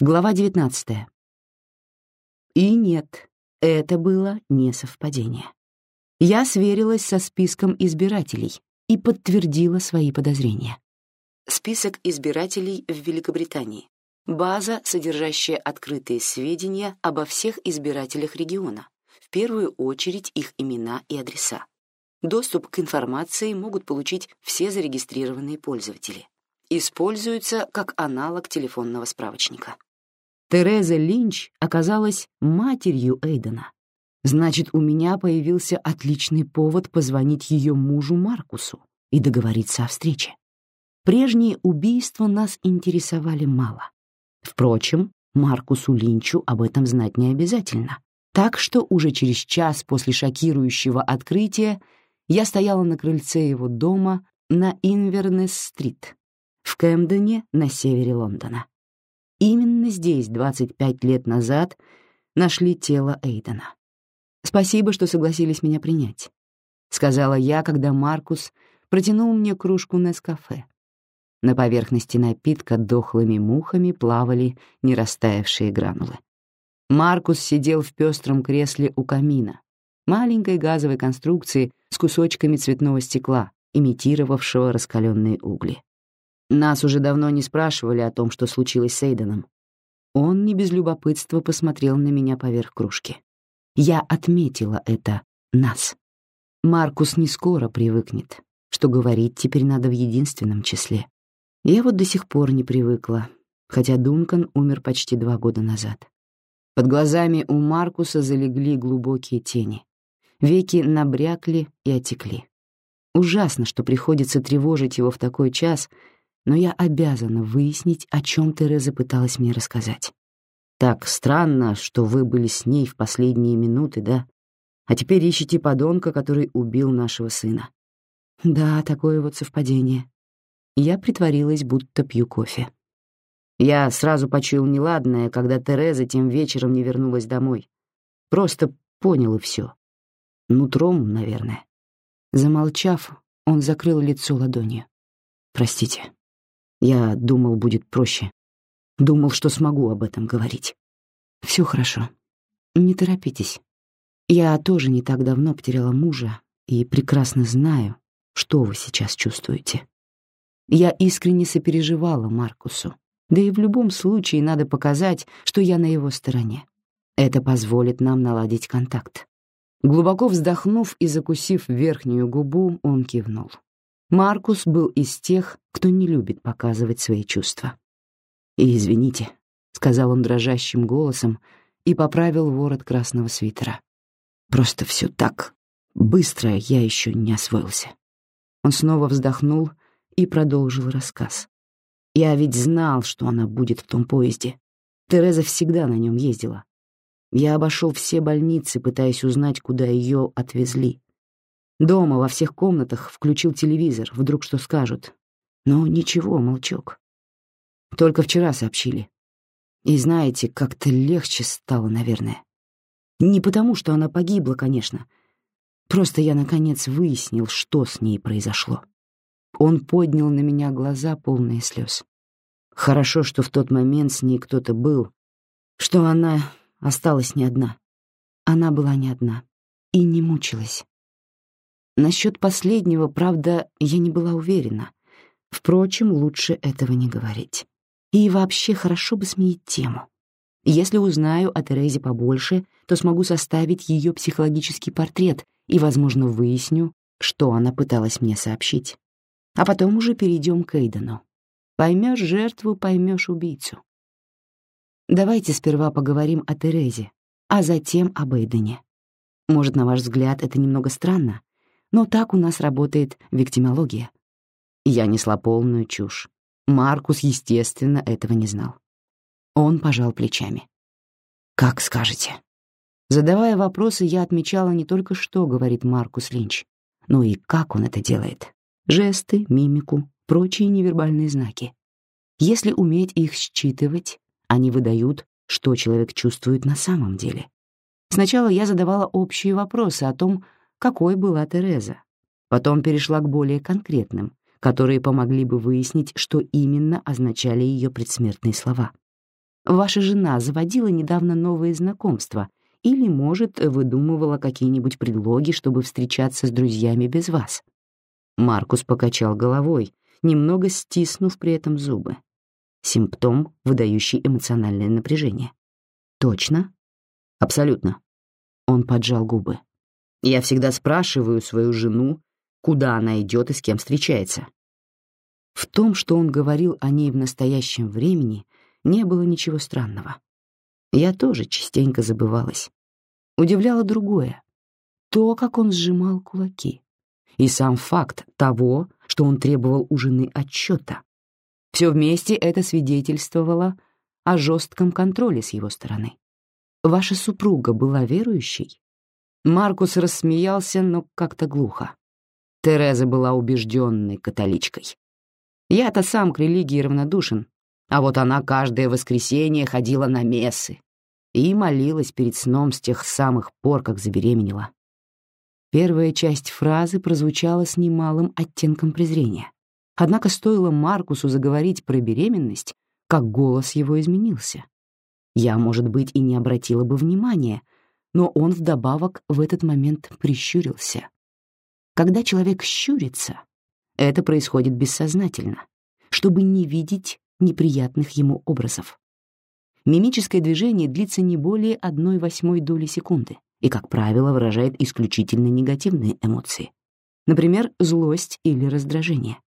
Глава 19. И нет, это было не совпадение. Я сверилась со списком избирателей и подтвердила свои подозрения. Список избирателей в Великобритании. База, содержащая открытые сведения обо всех избирателях региона, в первую очередь их имена и адреса. Доступ к информации могут получить все зарегистрированные пользователи. Используется как аналог телефонного справочника. Тереза Линч оказалась матерью Эйдена. Значит, у меня появился отличный повод позвонить ее мужу Маркусу и договориться о встрече. Прежние убийства нас интересовали мало. Впрочем, Маркусу Линчу об этом знать не обязательно. Так что уже через час после шокирующего открытия я стояла на крыльце его дома на Инвернес-стрит в Кэмдене на севере Лондона. Именно здесь 25 лет назад нашли тело Эйдена. «Спасибо, что согласились меня принять», — сказала я, когда Маркус протянул мне кружку Нескафе. На поверхности напитка дохлыми мухами плавали нерастаявшие гранулы. Маркус сидел в пестром кресле у камина, маленькой газовой конструкции с кусочками цветного стекла, имитировавшего раскаленные угли. Нас уже давно не спрашивали о том, что случилось с Эйденом. Он не без любопытства посмотрел на меня поверх кружки. Я отметила это «нас». Маркус не скоро привыкнет, что говорить теперь надо в единственном числе. Я вот до сих пор не привыкла, хотя Дункан умер почти два года назад. Под глазами у Маркуса залегли глубокие тени. Веки набрякли и отекли. Ужасно, что приходится тревожить его в такой час — но я обязана выяснить, о чем Тереза пыталась мне рассказать. Так странно, что вы были с ней в последние минуты, да? А теперь ищете подонка, который убил нашего сына. Да, такое вот совпадение. Я притворилась, будто пью кофе. Я сразу почуял неладное, когда Тереза тем вечером не вернулась домой. Просто понял и все. Нутром, наверное. Замолчав, он закрыл лицо ладонью. «Простите». Я думал, будет проще. Думал, что смогу об этом говорить. Все хорошо. Не торопитесь. Я тоже не так давно потеряла мужа и прекрасно знаю, что вы сейчас чувствуете. Я искренне сопереживала Маркусу. Да и в любом случае надо показать, что я на его стороне. Это позволит нам наладить контакт. Глубоко вздохнув и закусив верхнюю губу, он кивнул. Маркус был из тех, кто не любит показывать свои чувства. «И извините», — сказал он дрожащим голосом и поправил ворот красного свитера. «Просто все так быстро я еще не освоился». Он снова вздохнул и продолжил рассказ. «Я ведь знал, что она будет в том поезде. Тереза всегда на нем ездила. Я обошел все больницы, пытаясь узнать, куда ее отвезли. Дома во всех комнатах включил телевизор, вдруг что скажут. Но ничего, молчок. Только вчера сообщили. И знаете, как-то легче стало, наверное. Не потому, что она погибла, конечно. Просто я, наконец, выяснил, что с ней произошло. Он поднял на меня глаза, полные слез. Хорошо, что в тот момент с ней кто-то был, что она осталась не одна. Она была не одна и не мучилась. Насчет последнего, правда, я не была уверена. Впрочем, лучше этого не говорить. И вообще хорошо бы сменить тему. Если узнаю о Терезе побольше, то смогу составить ее психологический портрет и, возможно, выясню, что она пыталась мне сообщить. А потом уже перейдем к Эйдену. Поймешь жертву, поймешь убийцу. Давайте сперва поговорим о Терезе, а затем об Эйдене. Может, на ваш взгляд, это немного странно, но так у нас работает виктимология. Я несла полную чушь. Маркус, естественно, этого не знал. Он пожал плечами. «Как скажете». Задавая вопросы, я отмечала не только, что говорит Маркус Линч, но и как он это делает. Жесты, мимику, прочие невербальные знаки. Если уметь их считывать, они выдают, что человек чувствует на самом деле. Сначала я задавала общие вопросы о том, какой была Тереза. Потом перешла к более конкретным, которые помогли бы выяснить, что именно означали ее предсмертные слова. Ваша жена заводила недавно новые знакомства или, может, выдумывала какие-нибудь предлоги, чтобы встречаться с друзьями без вас?» Маркус покачал головой, немного стиснув при этом зубы. Симптом, выдающий эмоциональное напряжение. «Точно?» «Абсолютно». Он поджал губы. «Я всегда спрашиваю свою жену, куда она идет и с кем встречается». В том, что он говорил о ней в настоящем времени, не было ничего странного. Я тоже частенько забывалась. Удивляло другое — то, как он сжимал кулаки, и сам факт того, что он требовал у жены отчета. Все вместе это свидетельствовало о жестком контроле с его стороны. «Ваша супруга была верующей?» Маркус рассмеялся, но как-то глухо. Тереза была убежденной католичкой. Я-то сам к религии равнодушен, а вот она каждое воскресенье ходила на мессы и молилась перед сном с тех самых пор, как забеременела. Первая часть фразы прозвучала с немалым оттенком презрения. Однако стоило Маркусу заговорить про беременность, как голос его изменился. Я, может быть, и не обратила бы внимания, но он вдобавок в этот момент прищурился. Когда человек щурится, это происходит бессознательно, чтобы не видеть неприятных ему образов. Мимическое движение длится не более одной восьмой доли секунды и, как правило, выражает исключительно негативные эмоции, например, злость или раздражение.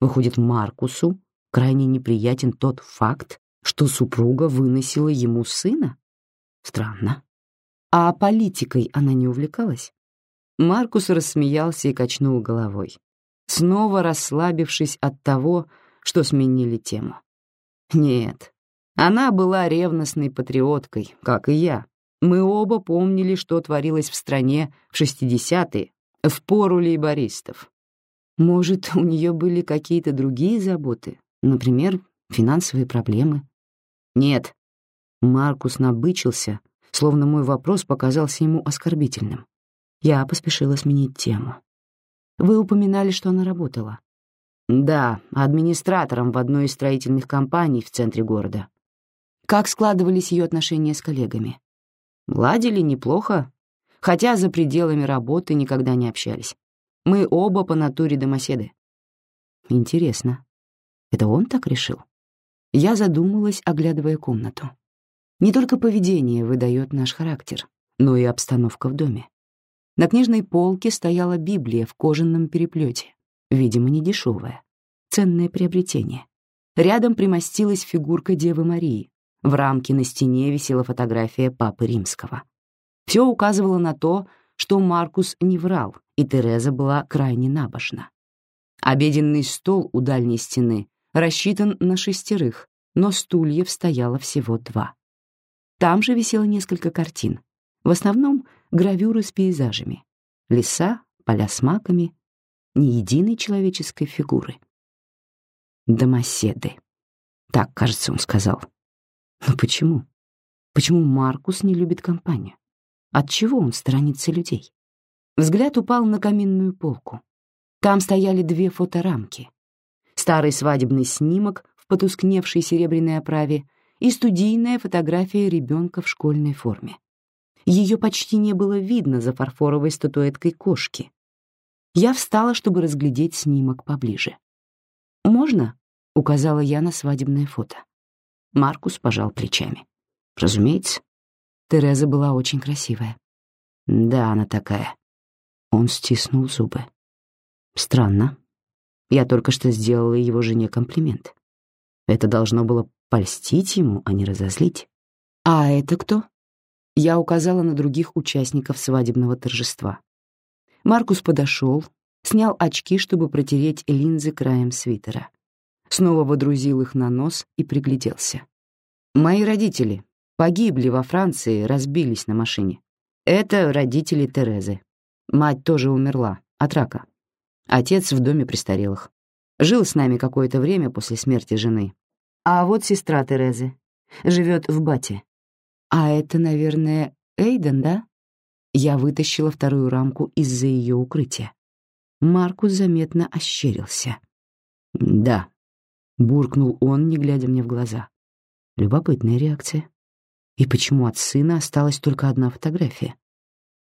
Выходит, Маркусу крайне неприятен тот факт, что супруга выносила ему сына? Странно. А политикой она не увлекалась? Маркус рассмеялся и качнул головой, снова расслабившись от того, что сменили тему. Нет, она была ревностной патриоткой, как и я. Мы оба помнили, что творилось в стране в 60-е, в пору лейбористов. Может, у нее были какие-то другие заботы, например, финансовые проблемы? Нет. Маркус набычился, словно мой вопрос показался ему оскорбительным. Я поспешила сменить тему. Вы упоминали, что она работала. Да, администратором в одной из строительных компаний в центре города. Как складывались ее отношения с коллегами? Ладили неплохо, хотя за пределами работы никогда не общались. Мы оба по натуре домоседы. Интересно, это он так решил? Я задумалась, оглядывая комнату. Не только поведение выдает наш характер, но и обстановка в доме. На книжной полке стояла Библия в кожаном переплете, видимо, не дешевая, ценное приобретение. Рядом примостилась фигурка Девы Марии, в рамке на стене висела фотография Папы Римского. Все указывало на то, что Маркус не врал, и Тереза была крайне набожна. Обеденный стол у дальней стены рассчитан на шестерых, но стульев стояло всего два. Там же висело несколько картин, в основном гравюры с пейзажами. Леса, поля с маками, ни единой человеческой фигуры. «Домоседы», — так, кажется, он сказал. Но почему? Почему Маркус не любит компанию? Отчего он сторонится людей? Взгляд упал на каминную полку. Там стояли две фоторамки. Старый свадебный снимок в потускневшей серебряной оправе и студийная фотография ребенка в школьной форме. Ее почти не было видно за фарфоровой статуэткой кошки. Я встала, чтобы разглядеть снимок поближе. «Можно?» — указала я на свадебное фото. Маркус пожал плечами. Разумеется. Тереза была очень красивая. Да, она такая. Он стиснул зубы. Странно. Я только что сделала его жене комплимент. Это должно было польстить ему, а не разозлить. А это кто? Я указала на других участников свадебного торжества. Маркус подошел, снял очки, чтобы протереть линзы краем свитера снова водрузил их на нос и пригляделся. «Мои родители погибли во Франции, разбились на машине. Это родители Терезы. Мать тоже умерла от рака. Отец в доме престарелых. Жил с нами какое-то время после смерти жены. А вот сестра Терезы. Живет в Бате. А это, наверное, Эйден, да?» Я вытащила вторую рамку из-за ее укрытия. Маркус заметно ощерился. «Да», буркнул он, не глядя мне в глаза. Любопытная реакция. И почему от сына осталась только одна фотография?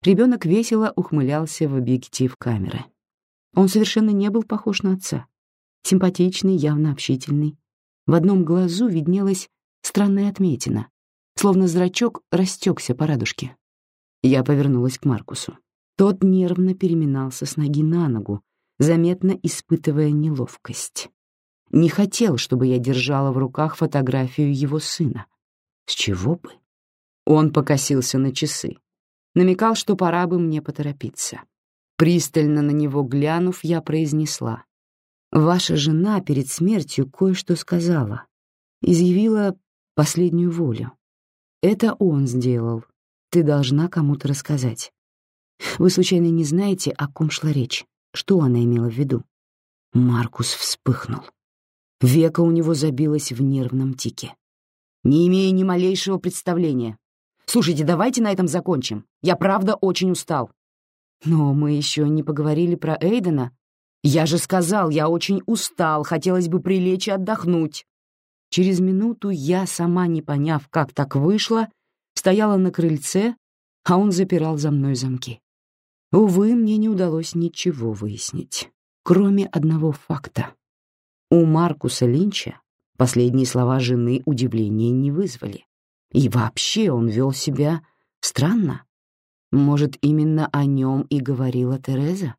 Ребенок весело ухмылялся в объектив камеры. Он совершенно не был похож на отца. Симпатичный, явно общительный. В одном глазу виднелась странная отметина, словно зрачок растекся по радужке. Я повернулась к Маркусу. Тот нервно переминался с ноги на ногу, заметно испытывая неловкость. Не хотел, чтобы я держала в руках фотографию его сына. С чего бы? Он покосился на часы. Намекал, что пора бы мне поторопиться. Пристально на него глянув, я произнесла. «Ваша жена перед смертью кое-что сказала. Изъявила последнюю волю. Это он сделал. Ты должна кому-то рассказать. Вы случайно не знаете, о ком шла речь? Что она имела в виду?» Маркус вспыхнул. Века у него забилось в нервном тике. «Не имею ни малейшего представления. Слушайте, давайте на этом закончим. Я правда очень устал». «Но мы еще не поговорили про Эйдена. Я же сказал, я очень устал, хотелось бы прилечь и отдохнуть». Через минуту я, сама не поняв, как так вышло, стояла на крыльце, а он запирал за мной замки. Увы, мне не удалось ничего выяснить, кроме одного факта. У Маркуса Линча последние слова жены удивления не вызвали. И вообще он вел себя странно. Может, именно о нем и говорила Тереза?